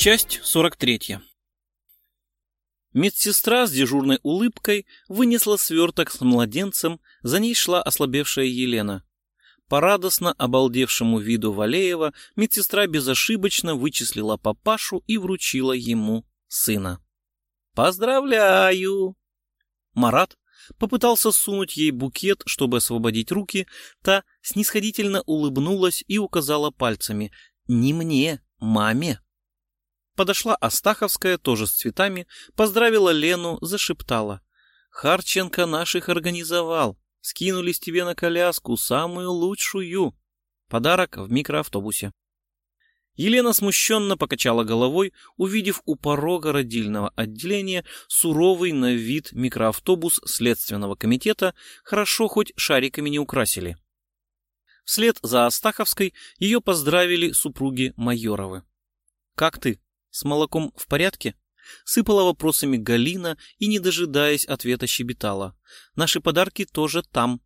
Часть 43. Медсестра с дежурной улыбкой вынесла сверток с младенцем, за ней шла ослабевшая Елена. По радостно обалдевшему виду Валеева медсестра безошибочно вычислила папашу и вручила ему сына. «Поздравляю!» Марат попытался сунуть ей букет, чтобы освободить руки, та снисходительно улыбнулась и указала пальцами. «Не мне, маме!» Подошла Астаховская, тоже с цветами, поздравила Лену, зашептала. «Харченко наших организовал. Скинулись тебе на коляску, самую лучшую. Подарок в микроавтобусе». Елена смущенно покачала головой, увидев у порога родильного отделения суровый на вид микроавтобус Следственного комитета, хорошо хоть шариками не украсили. Вслед за Астаховской ее поздравили супруги Майоровы. «Как ты? С молоком в порядке?» Сыпала вопросами Галина и, не дожидаясь ответа, щебетала. «Наши подарки тоже там.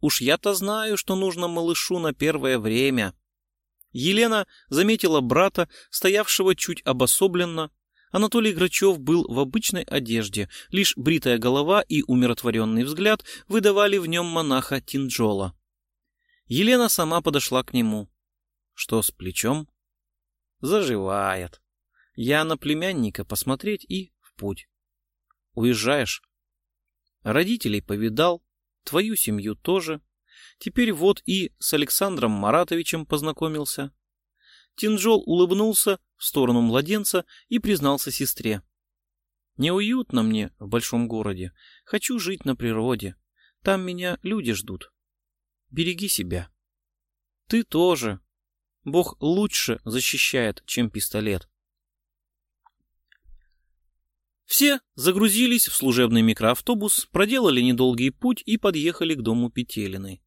Уж я-то знаю, что нужно малышу на первое время». Елена заметила брата, стоявшего чуть обособленно. Анатолий Грачев был в обычной одежде, лишь бритая голова и умиротворенный взгляд выдавали в нем монаха Тинджола. Елена сама подошла к нему. Что с плечом? Заживает. Я на племянника посмотреть и в путь. Уезжаешь? Родителей повидал, твою семью тоже. Теперь вот и с Александром Маратовичем познакомился. Тинжол улыбнулся в сторону младенца и признался сестре. Неуютно мне в большом городе. Хочу жить на природе. Там меня люди ждут. Береги себя. Ты тоже. Бог лучше защищает, чем пистолет. Все загрузились в служебный микроавтобус, проделали недолгий путь и подъехали к дому Петелиной.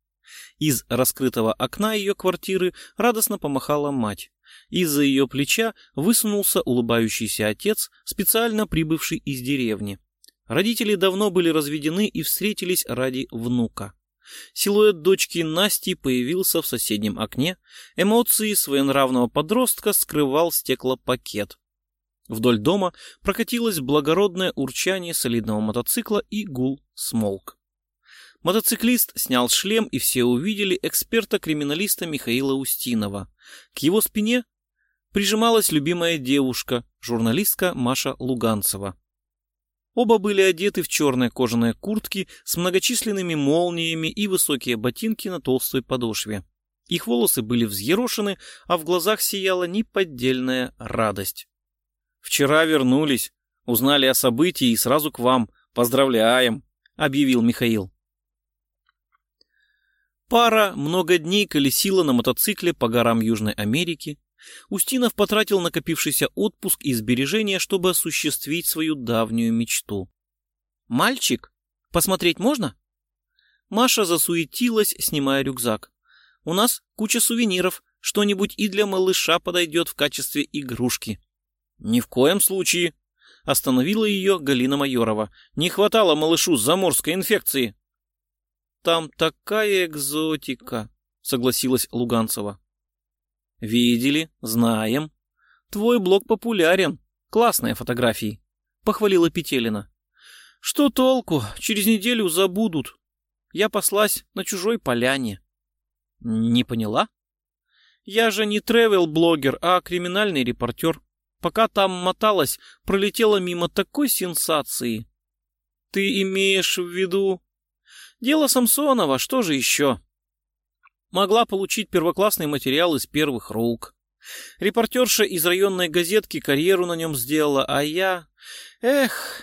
Из раскрытого окна ее квартиры радостно помахала мать. Из-за ее плеча высунулся улыбающийся отец, специально прибывший из деревни. Родители давно были разведены и встретились ради внука. Силуэт дочки Насти появился в соседнем окне. Эмоции своенравного подростка скрывал стеклопакет. Вдоль дома прокатилось благородное урчание солидного мотоцикла и гул смолк. Мотоциклист снял шлем, и все увидели эксперта-криминалиста Михаила Устинова. К его спине прижималась любимая девушка, журналистка Маша Луганцева. Оба были одеты в черные кожаные куртки с многочисленными молниями и высокие ботинки на толстой подошве. Их волосы были взъерошены, а в глазах сияла неподдельная радость. Вчера вернулись, узнали о событии и сразу к вам. Поздравляем, объявил Михаил. Пара много дней колесила на мотоцикле по горам Южной Америки. Устинов потратил накопившийся отпуск и сбережения, чтобы осуществить свою давнюю мечту. «Мальчик, посмотреть можно?» Маша засуетилась, снимая рюкзак. «У нас куча сувениров, что-нибудь и для малыша подойдет в качестве игрушки». «Ни в коем случае!» — остановила ее Галина Майорова. «Не хватало малышу заморской инфекции!» «Там такая экзотика!» — согласилась Луганцева. «Видели, знаем. Твой блог популярен. Классные фотографии», — похвалила Петелина. «Что толку? Через неделю забудут. Я послась на чужой поляне». «Не поняла?» «Я же не тревел-блогер, а криминальный репортер. Пока там моталась, пролетела мимо такой сенсации. Ты имеешь в виду... Дело Самсонова, что же еще? Могла получить первоклассный материал из первых рук. Репортерша из районной газетки карьеру на нем сделала, а я... Эх,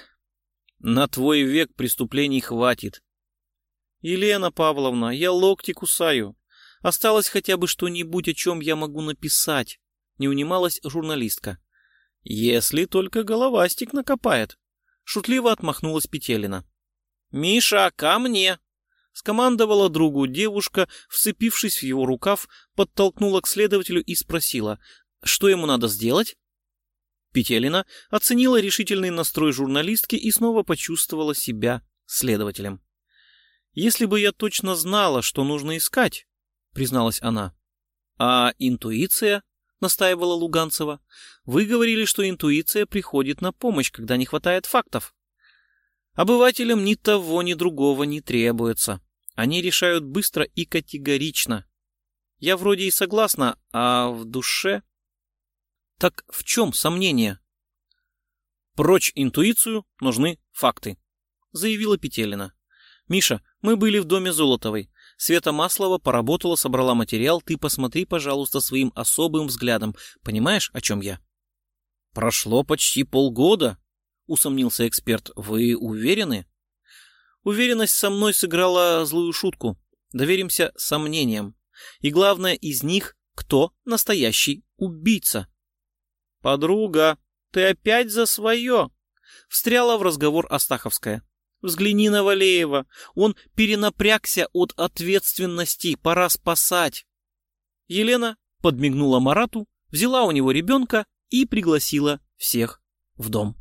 на твой век преступлений хватит. Елена Павловна, я локти кусаю. Осталось хотя бы что-нибудь, о чем я могу написать. Не унималась журналистка. Если только головастик накопает. Шутливо отмахнулась Петелина. «Миша, ко мне!» Скомандовала другу девушка, вцепившись в его рукав, подтолкнула к следователю и спросила, что ему надо сделать? Петелина оценила решительный настрой журналистки и снова почувствовала себя следователем. «Если бы я точно знала, что нужно искать», — призналась она. «А интуиция?» Настаивала Луганцева. Вы говорили, что интуиция приходит на помощь, когда не хватает фактов. Обывателям ни того, ни другого не требуется. Они решают быстро и категорично. Я вроде и согласна, а в душе... Так в чем сомнение? Прочь интуицию, нужны факты, заявила Петелина. Миша, мы были в доме Золотовой. Света Маслова поработала, собрала материал. Ты посмотри, пожалуйста, своим особым взглядом. Понимаешь, о чем я? Прошло почти полгода, усомнился эксперт. Вы уверены? Уверенность со мной сыграла злую шутку. Доверимся сомнениям. И главное из них, кто настоящий убийца. Подруга, ты опять за свое. Встряла в разговор Астаховская. Взгляни на Валеева. Он перенапрягся от ответственности. Пора спасать. Елена подмигнула Марату, взяла у него ребенка и пригласила всех в дом.